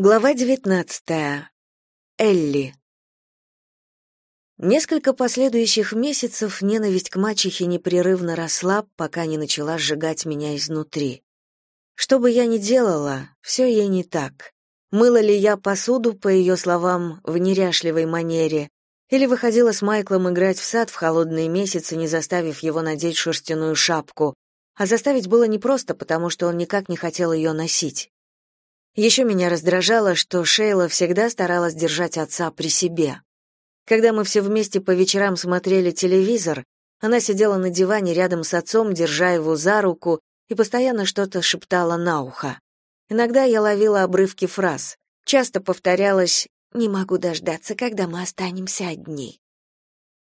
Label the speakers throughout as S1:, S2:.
S1: Глава 19. Элли. Несколько последующих месяцев ненависть к мачехе непрерывно росла, пока не начала сжигать меня изнутри. Что бы я ни делала, все ей не так. Мыла ли я посуду, по ее словам, в неряшливой манере, или выходила с Майклом играть в сад в холодные месяцы, не заставив его надеть шерстяную шапку, а заставить было непросто, потому что он никак не хотел ее носить. Еще меня раздражало, что Шейла всегда старалась держать отца при себе. Когда мы все вместе по вечерам смотрели телевизор, она сидела на диване рядом с отцом, держа его за руку, и постоянно что-то шептала на ухо. Иногда я ловила обрывки фраз. Часто повторялось «Не могу дождаться, когда мы останемся одни».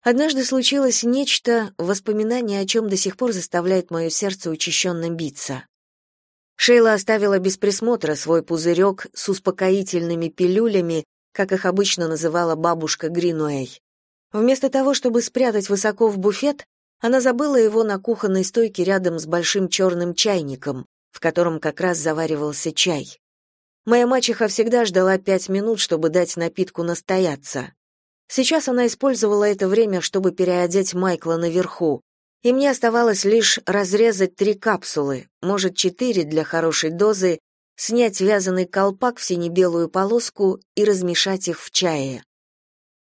S1: Однажды случилось нечто, воспоминание о чем до сих пор заставляет мое сердце учащенно биться. Шейла оставила без присмотра свой пузырек с успокоительными пилюлями, как их обычно называла бабушка Гринуэй. Вместо того, чтобы спрятать высоко в буфет, она забыла его на кухонной стойке рядом с большим черным чайником, в котором как раз заваривался чай. Моя мачеха всегда ждала пять минут, чтобы дать напитку настояться. Сейчас она использовала это время, чтобы переодеть Майкла наверху, и мне оставалось лишь разрезать три капсулы, может, четыре для хорошей дозы, снять вязаный колпак в сине-белую полоску и размешать их в чае.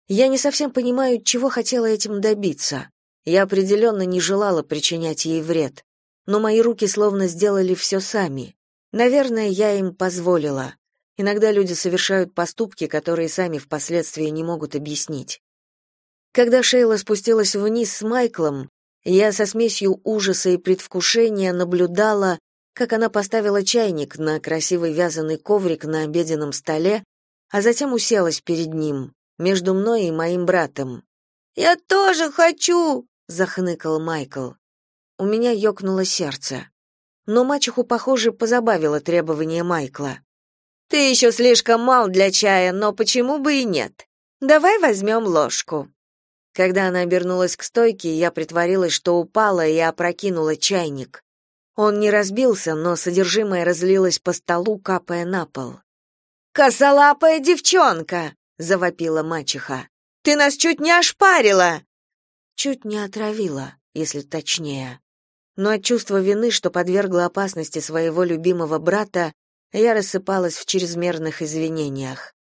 S1: Я не совсем понимаю, чего хотела этим добиться. Я определенно не желала причинять ей вред, но мои руки словно сделали все сами. Наверное, я им позволила. Иногда люди совершают поступки, которые сами впоследствии не могут объяснить. Когда Шейла спустилась вниз с Майклом, я со смесью ужаса и предвкушения наблюдала, как она поставила чайник на красивый вязаный коврик на обеденном столе, а затем уселась перед ним, между мной и моим братом. «Я тоже хочу!» — захныкал Майкл. У меня ёкнуло сердце. Но мачеху, похоже, позабавило требование Майкла. «Ты еще слишком мал для чая, но почему бы и нет? Давай возьмем ложку». Когда она обернулась к стойке, я притворилась, что упала и опрокинула чайник. Он не разбился, но содержимое разлилось по столу, капая на пол. «Косолапая девчонка!» — завопила мачеха. «Ты нас чуть не ошпарила!» Чуть не отравила, если точнее. Но от чувства вины, что подвергла опасности своего любимого брата, я рассыпалась в чрезмерных извинениях.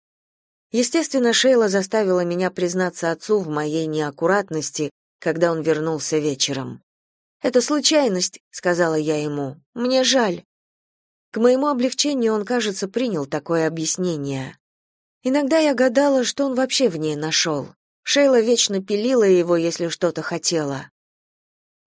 S1: Естественно, Шейла заставила меня признаться отцу в моей неаккуратности, когда он вернулся вечером. «Это случайность», — сказала я ему. «Мне жаль». К моему облегчению он, кажется, принял такое объяснение. Иногда я гадала, что он вообще в ней нашел. Шейла вечно пилила его, если что-то хотела.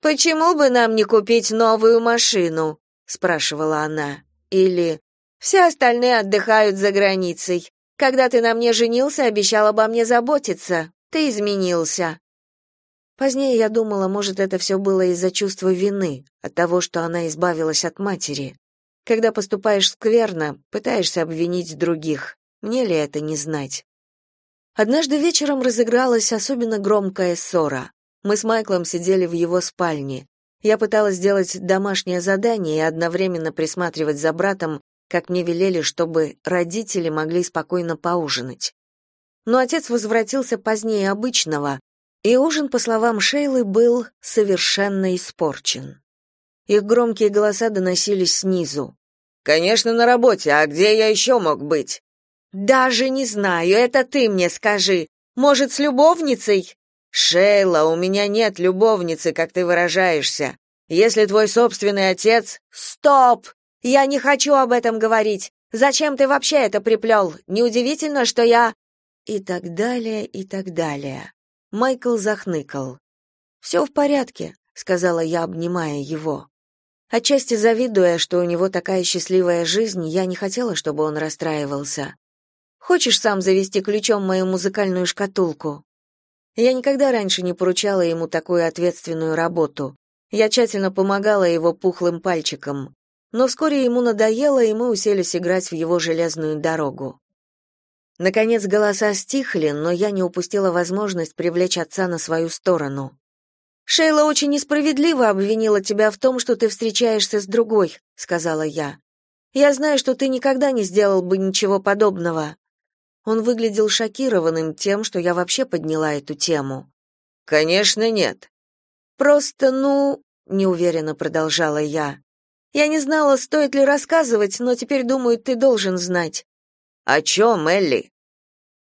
S1: «Почему бы нам не купить новую машину?» — спрашивала она. Или «Все остальные отдыхают за границей. Когда ты на мне женился, обещал обо мне заботиться. Ты изменился. Позднее я думала, может, это все было из-за чувства вины, от того, что она избавилась от матери. Когда поступаешь скверно, пытаешься обвинить других. Мне ли это не знать? Однажды вечером разыгралась особенно громкая ссора. Мы с Майклом сидели в его спальне. Я пыталась сделать домашнее задание и одновременно присматривать за братом, как мне велели, чтобы родители могли спокойно поужинать. Но отец возвратился позднее обычного, и ужин, по словам Шейлы, был совершенно испорчен. Их громкие голоса доносились снизу. «Конечно, на работе, а где я еще мог быть?» «Даже не знаю, это ты мне скажи. Может, с любовницей?» «Шейла, у меня нет любовницы, как ты выражаешься. Если твой собственный отец...» «Стоп! Я не хочу об этом говорить. Зачем ты вообще это приплел? Неудивительно, что я и так далее, и так далее. Майкл захныкал. «Все в порядке», — сказала я, обнимая его. Отчасти завидуя, что у него такая счастливая жизнь, я не хотела, чтобы он расстраивался. «Хочешь сам завести ключом мою музыкальную шкатулку?» Я никогда раньше не поручала ему такую ответственную работу. Я тщательно помогала его пухлым пальчикам но вскоре ему надоело, и мы уселись играть в его железную дорогу. Наконец голоса стихли, но я не упустила возможность привлечь отца на свою сторону. «Шейла очень несправедливо обвинила тебя в том, что ты встречаешься с другой», — сказала я. Я знаю, что ты никогда не сделал бы ничего подобного. Он выглядел шокированным тем, что я вообще подняла эту тему.
S2: Конечно, нет.
S1: Просто, ну, неуверенно продолжала я. Я не знала, стоит ли рассказывать, но теперь думаю, ты должен знать.
S2: О чем, Элли?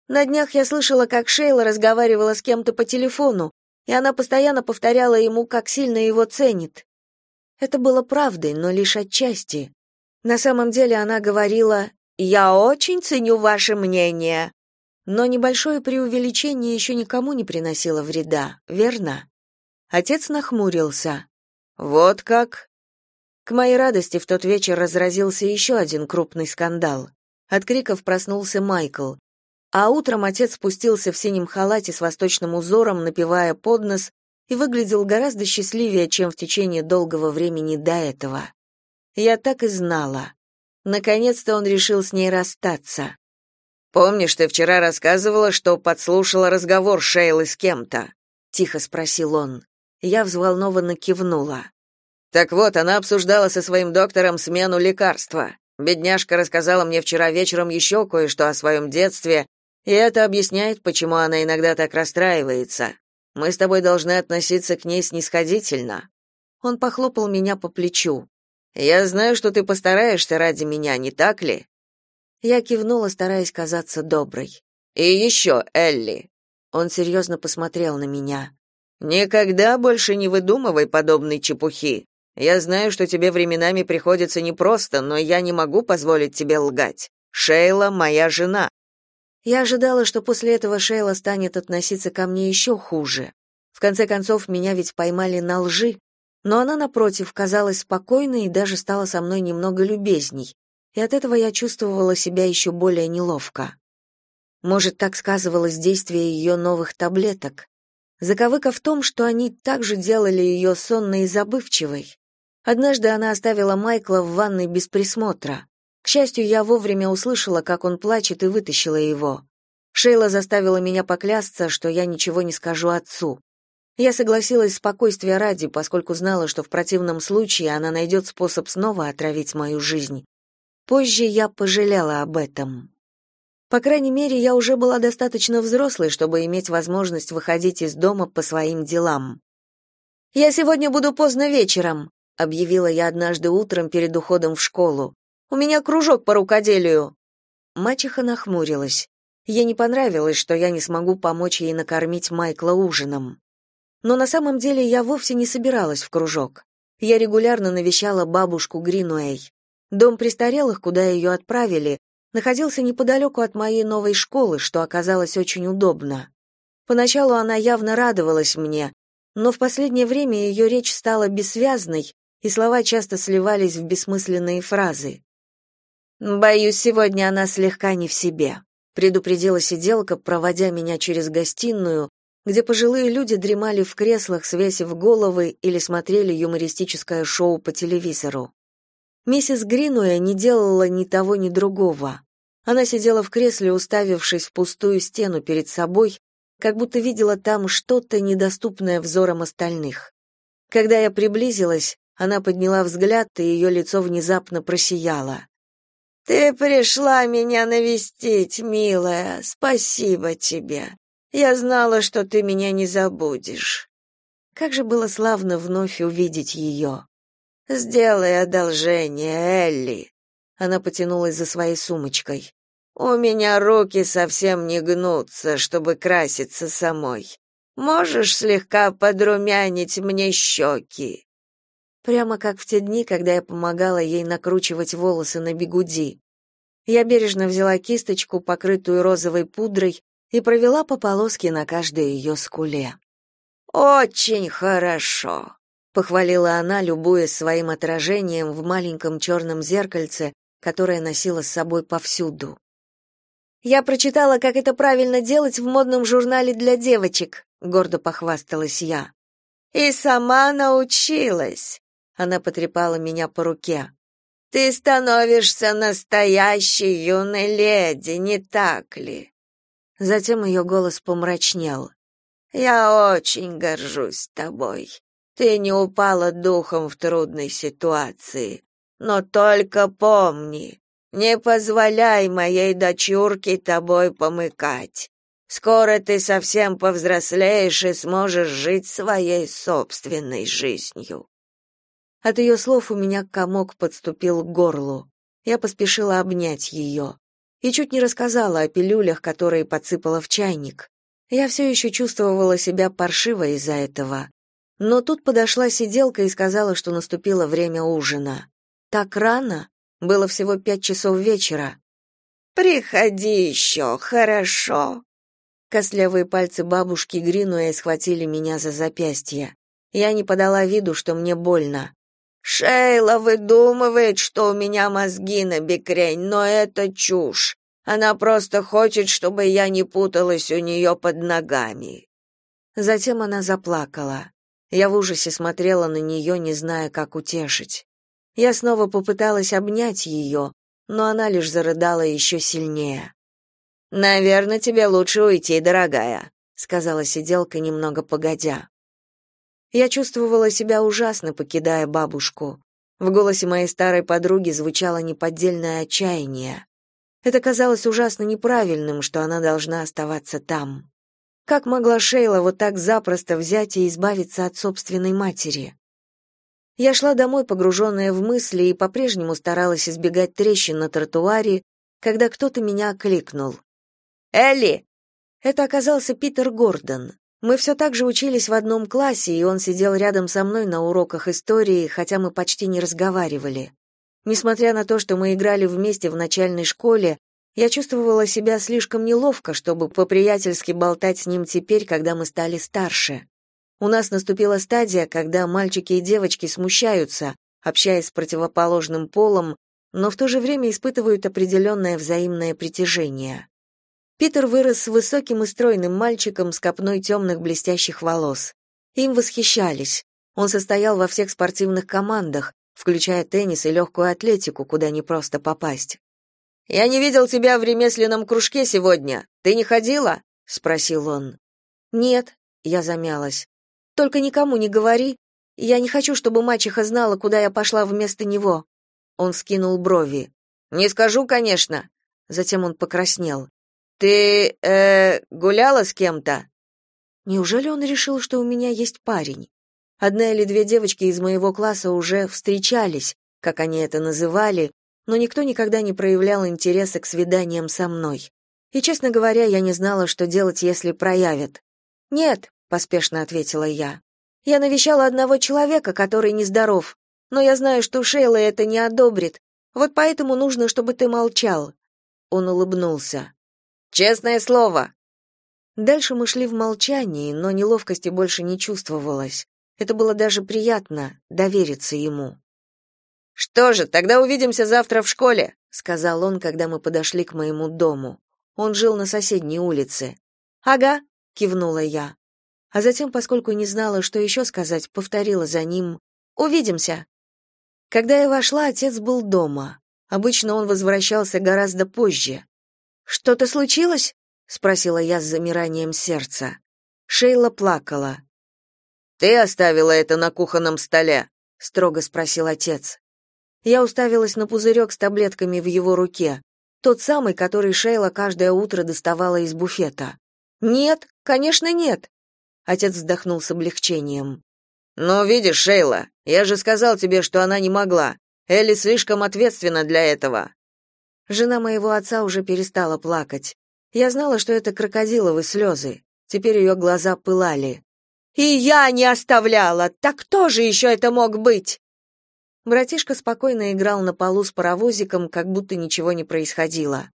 S1: На днях я слышала, как Шейла разговаривала с кем-то по телефону, и она постоянно повторяла ему, как сильно его ценит. Это было правдой, но лишь отчасти. На самом деле она говорила «Я очень ценю ваше мнение». Но небольшое преувеличение еще никому не приносило вреда, верно? Отец нахмурился.
S2: «Вот как?»
S1: К моей радости в тот вечер разразился еще один крупный скандал. От криков проснулся Майкл. А утром отец спустился в синем халате с восточным узором, напевая под нос, и выглядел гораздо счастливее, чем в течение долгого времени до этого. Я так и знала. Наконец-то он решил с ней расстаться.
S2: «Помнишь, ты вчера рассказывала, что подслушала разговор Шейлы с кем-то?»
S1: — тихо спросил он. Я взволнованно кивнула.
S2: Так вот, она обсуждала со своим доктором смену лекарства. Бедняжка рассказала мне вчера вечером еще кое-что о своем детстве, и это объясняет, почему она иногда так расстраивается. Мы с тобой должны относиться к ней снисходительно.
S1: Он похлопал меня по плечу.
S2: Я знаю, что ты постараешься ради меня, не так ли?
S1: Я кивнула, стараясь казаться доброй.
S2: И еще, Элли.
S1: Он серьезно посмотрел на меня.
S2: Никогда больше не выдумывай подобной чепухи. Я знаю, что тебе временами приходится непросто, но я не могу позволить тебе лгать. Шейла моя жена.
S1: Я ожидала, что после этого Шейла станет относиться ко мне еще хуже. В конце концов, меня ведь поймали на лжи, но она напротив казалась спокойной и даже стала со мной немного любезней. И от этого я чувствовала себя еще более неловко. Может, так сказывалось действие ее новых таблеток. Заковыка в том, что они также делали ее сонной и забывчивой. Однажды она оставила Майкла в ванной без присмотра. К счастью, я вовремя услышала, как он плачет, и вытащила его. Шейла заставила меня поклясться, что я ничего не скажу отцу. Я согласилась спокойствия ради, поскольку знала, что в противном случае она найдет способ снова отравить мою жизнь. Позже я пожалела об этом. По крайней мере, я уже была достаточно взрослой, чтобы иметь возможность выходить из дома по своим делам. «Я сегодня буду поздно вечером», объявила я однажды утром перед уходом в школу. У меня кружок по рукоделию. Мачеха нахмурилась. Ей не понравилось, что я не смогу помочь ей накормить Майкла ужином. Но на самом деле я вовсе не собиралась в кружок. Я регулярно навещала бабушку Гринуэй. Дом престарелых, куда ее отправили, находился неподалеку от моей новой школы, что оказалось очень удобно. Поначалу она явно радовалась мне, но в последнее время ее речь стала бессвязной, и слова часто сливались в бессмысленные фразы. «Боюсь, сегодня она слегка не в себе», — предупредила сиделка, проводя меня через гостиную, где пожилые люди дремали в креслах, свесив головы или смотрели юмористическое шоу по телевизору. Миссис Гринуэ не делала ни того, ни другого. Она сидела в кресле, уставившись в пустую стену перед собой, как будто видела там что-то недоступное взором остальных. Когда я приблизилась, она подняла взгляд, и ее лицо внезапно просияло. «Ты пришла меня навестить, милая. Спасибо тебе. Я знала, что ты меня не забудешь». Как же было славно вновь увидеть ее. «Сделай одолжение, Элли». Она потянулась за своей сумочкой. «У меня руки совсем не гнутся, чтобы краситься самой. Можешь слегка подрумянить мне щеки?» Прямо как в те дни, когда я помогала ей накручивать волосы на бигуди. Я бережно взяла кисточку, покрытую розовой пудрой, и провела по полоске на каждой ее скуле. «Очень хорошо», — похвалила она, любуясь своим отражением в маленьком черном зеркальце, которое носила с собой повсюду. «Я прочитала, как это правильно делать в модном журнале для девочек», — гордо похвасталась я. «И сама научилась», она потрепала меня по руке. Ты становишься настоящей юной леди, не так ли? Затем ее голос помрачнел. Я очень горжусь тобой. Ты не упала духом в трудной ситуации.
S2: Но только помни, не позволяй моей дочурке тобой помыкать. Скоро ты совсем повзрослеешь и сможешь жить своей собственной жизнью.
S1: От ее слов у меня комок подступил к горлу. Я поспешила обнять ее. И чуть не рассказала о пилюлях, которые подсыпала в чайник. Я все еще чувствовала себя паршиво из-за этого. Но тут подошла сиделка и сказала, что наступило время ужина. Так рано? Было всего пять часов вечера.
S2: «Приходи еще, хорошо?»
S1: Костлявые пальцы бабушки Гринуэй схватили меня за запястье. Я не подала виду, что мне больно.
S2: Шейла выдумывает, что у меня мозги на бекрень, но это чушь. Она просто хочет, чтобы я не путалась у нее под ногами.
S1: Затем она заплакала. Я в ужасе смотрела на нее, не зная, как утешить. Я снова попыталась обнять ее, но она лишь зарыдала еще сильнее.
S2: «Наверное, тебе лучше уйти, дорогая», — сказала сиделка немного погодя.
S1: Я чувствовала себя ужасно, покидая бабушку. В голосе моей старой подруги звучало неподдельное отчаяние. Это казалось ужасно неправильным, что она должна оставаться там. Как могла Шейла вот так запросто взять и избавиться от собственной матери? Я шла домой, погруженная в мысли, и по-прежнему старалась избегать трещин на тротуаре, когда кто-то меня окликнул.
S2: «Элли!»
S1: Это оказался Питер Гордон. Мы все так же учились в одном классе, и он сидел рядом со мной на уроках истории, хотя мы почти не разговаривали. Несмотря на то, что мы играли вместе в начальной школе, я чувствовала себя слишком неловко, чтобы по-приятельски болтать с ним теперь, когда мы стали старше. У нас наступила стадия, когда мальчики и девочки смущаются, общаясь с противоположным полом, но в то же время испытывают определенное взаимное притяжение. Питер вырос высоким и стройным мальчиком с копной темных блестящих волос. Им восхищались. Он состоял во всех спортивных командах, включая теннис и легкую атлетику, куда не просто попасть.
S2: «Я не видел тебя в ремесленном кружке сегодня. Ты не ходила?» — спросил он.
S1: «Нет», — я замялась. «Только никому не говори. Я не хочу, чтобы мачеха знала, куда я пошла вместо него». Он вскинул брови.
S2: «Не скажу, конечно».
S1: Затем он покраснел.
S2: Ты э гуляла с кем-то?
S1: Неужели он решил, что у меня есть парень? Одна или две девочки из моего класса уже встречались, как они это называли, но никто никогда не проявлял интереса к свиданиям со мной. И, честно говоря, я не знала, что делать, если проявят. «Нет», — поспешно ответила я. «Я навещала одного человека, который нездоров, но я знаю, что Шейла это не одобрит. Вот поэтому нужно, чтобы ты молчал». Он улыбнулся.
S2: Честное слово.
S1: Дальше мы шли в молчании, но неловкости больше не чувствовалось. Это было даже приятно довериться ему.
S2: Что же, тогда увидимся завтра в школе,
S1: сказал он, когда мы подошли к моему дому. Он жил на соседней улице. Ага, кивнула я. А затем, поскольку не знала, что еще сказать, повторила за ним: "Увидимся". Когда я вошла, отец был дома. Обычно он возвращался гораздо позже. Что-то случилось? спросила я с замиранием сердца. Шейла плакала.
S2: Ты оставила это на кухонном столе?
S1: строго спросил отец. Я уставилась на пузырек с таблетками в его руке, тот самый, который Шейла каждое утро доставала из буфета. Нет, конечно, нет. Отец вздохнул с облегчением.
S2: «Ну, видишь, Шейла, я же сказал тебе, что она не могла. Элли слишком ответственна для этого.
S1: Жена моего отца уже перестала плакать. Я знала, что это крокодиловые слезы. Теперь ее глаза пылали. «И я не оставляла! Так кто же еще это мог быть?» Братишка спокойно играл на полу с паровозиком, как будто ничего не происходило.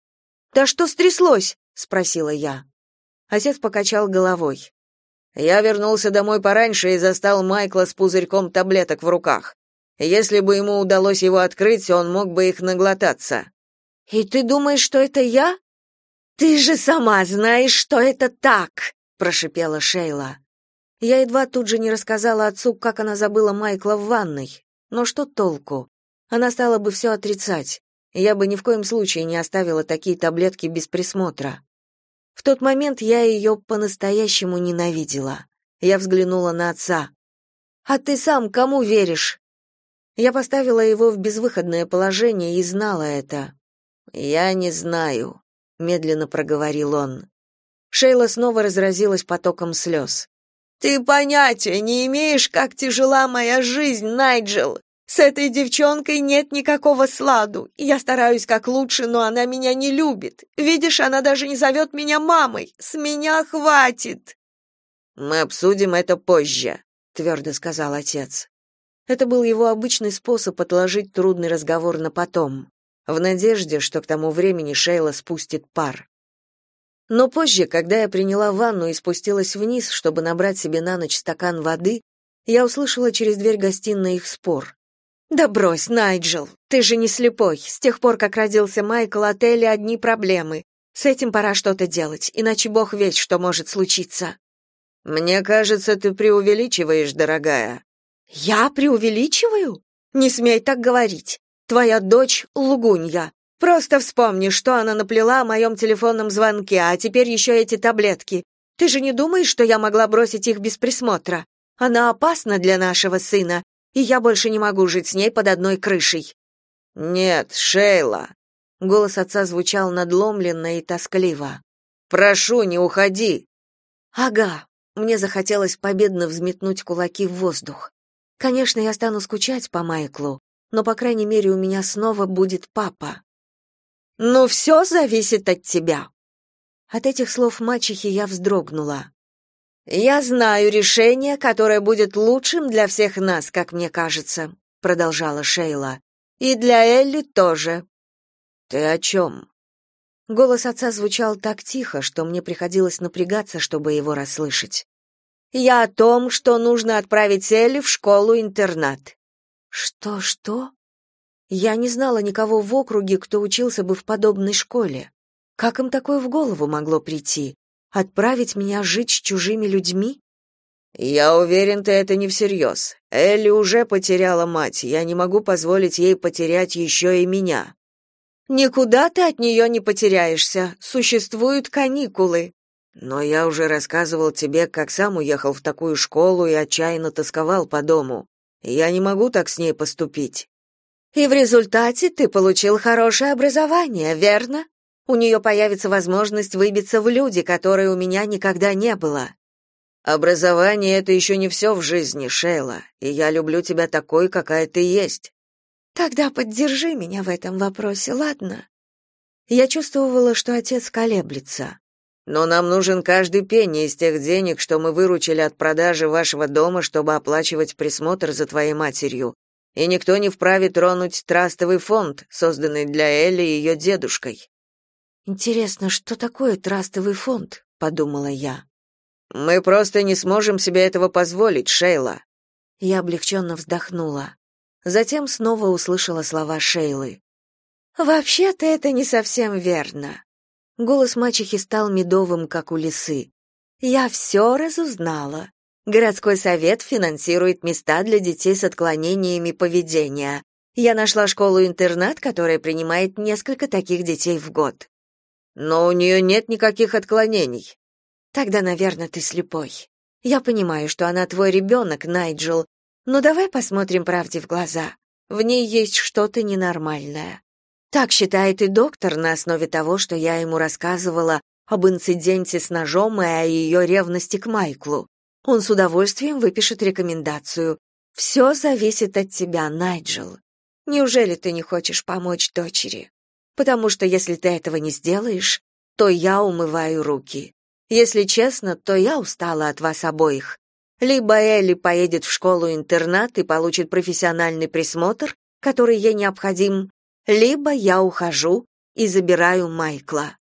S1: «Да что стряслось?» — спросила я. Отец покачал головой.
S2: «Я вернулся домой пораньше и застал Майкла с пузырьком таблеток в руках. Если бы ему удалось его открыть, он мог бы их наглотаться.
S1: «И ты думаешь, что это я?» «Ты же сама знаешь, что это так!» — прошипела Шейла. Я едва тут же не рассказала отцу, как она забыла Майкла в ванной. Но что толку? Она стала бы все отрицать. Я бы ни в коем случае не оставила такие таблетки без присмотра. В тот момент я ее по-настоящему ненавидела. Я взглянула на отца. «А ты сам кому веришь?» Я поставила его в безвыходное положение и знала это.
S2: «Я не знаю», — медленно проговорил он.
S1: Шейла снова разразилась потоком слез.
S3: «Ты понятия не имеешь, как тяжела моя жизнь, Найджел. С этой девчонкой нет никакого сладу. Я стараюсь как лучше, но она меня не любит. Видишь, она даже не зовет меня мамой. С меня хватит.
S2: Мы обсудим это позже, твердо сказал отец.
S1: Это был его обычный способ отложить трудный разговор на потом, в надежде, что к тому времени Шейла спустит пар. Но позже, когда я приняла ванну и спустилась вниз, чтобы набрать себе на ночь стакан воды, я услышала через дверь гостиной их спор. Да брось, Найджел, ты же не слепой. С тех пор, как родился Майкл, от Элли одни проблемы. С этим пора что-то делать, иначе бог весть, что может случиться.
S2: Мне кажется, ты преувеличиваешь, дорогая.
S1: Я преувеличиваю? Не смей так говорить. Твоя дочь лгунья. Просто вспомни, что она наплела о моем телефонном звонке, а теперь еще эти таблетки. Ты же не думаешь, что я могла бросить их без присмотра? Она опасна для нашего сына, и я больше не могу жить с ней под одной крышей.
S2: Нет, Шейла.
S1: Голос отца звучал надломленно и тоскливо.
S2: Прошу, не уходи.
S1: Ага. Мне захотелось победно взметнуть кулаки в воздух. Конечно, я стану скучать по Майклу, но по крайней мере у меня снова будет папа. Ну все зависит от тебя. От этих слов мачехи я вздрогнула. Я знаю решение, которое будет лучшим для всех нас, как мне кажется, продолжала Шейла. И для Элли тоже.
S2: Ты о чем?»
S1: Голос отца звучал так тихо, что мне приходилось напрягаться, чтобы его расслышать. Я о том, что нужно отправить Элли в школу-интернат. Что, что? Я не знала никого в округе, кто учился бы в подобной школе. Как им такое в голову могло прийти? Отправить меня жить с чужими людьми?
S2: Я уверен, ты это не всерьез. Элли уже потеряла мать, я не могу позволить ей потерять еще и меня.
S1: Никуда ты от нее не потеряешься. Существуют каникулы.
S2: Но я уже рассказывал тебе, как сам уехал в такую школу и отчаянно тосковал по дому. Я не могу так с ней поступить.
S1: И в результате ты получил хорошее образование, верно? У нее появится возможность выбиться в люди, которой у меня никогда не было.
S2: Образование это еще не все в жизни, Шейла, и я люблю тебя такой, какая ты есть.
S1: Тогда поддержи меня в этом вопросе, ладно? Я чувствовала, что отец колеблется.
S2: Но нам нужен каждый пенни из тех денег, что мы выручили от продажи вашего дома, чтобы оплачивать присмотр за твоей матерью. И никто не вправе тронуть трастовый фонд, созданный для Элли и ее дедушкой.
S1: Интересно, что такое трастовый фонд, подумала я.
S2: Мы просто не сможем себе этого позволить, Шейла.
S1: Я облегченно вздохнула. Затем снова услышала слова Шейлы. Вообще-то это не совсем верно. Голос мачехи стал медовым, как у лисы. Я все разузнала. Городской совет финансирует места для детей с отклонениями поведения. Я нашла школу-интернат, которая принимает несколько таких детей в год.
S2: Но у нее нет никаких отклонений.
S1: Тогда, наверное, ты слепой. Я понимаю, что она твой ребенок, Найджел, но давай посмотрим правде в глаза. В ней есть что-то ненормальное. Так считает и доктор на основе того, что я ему рассказывала об инциденте с ножом и о ее ревности к Майклу. Он с удовольствием выпишет рекомендацию. Все зависит от тебя, Найджел. Неужели ты не хочешь помочь дочери? потому что если ты этого не сделаешь, то я умываю руки. Если честно, то я устала от вас обоих. Либо Элли поедет в школу-интернат и получит профессиональный присмотр, который ей необходим, либо я ухожу и забираю Майкла.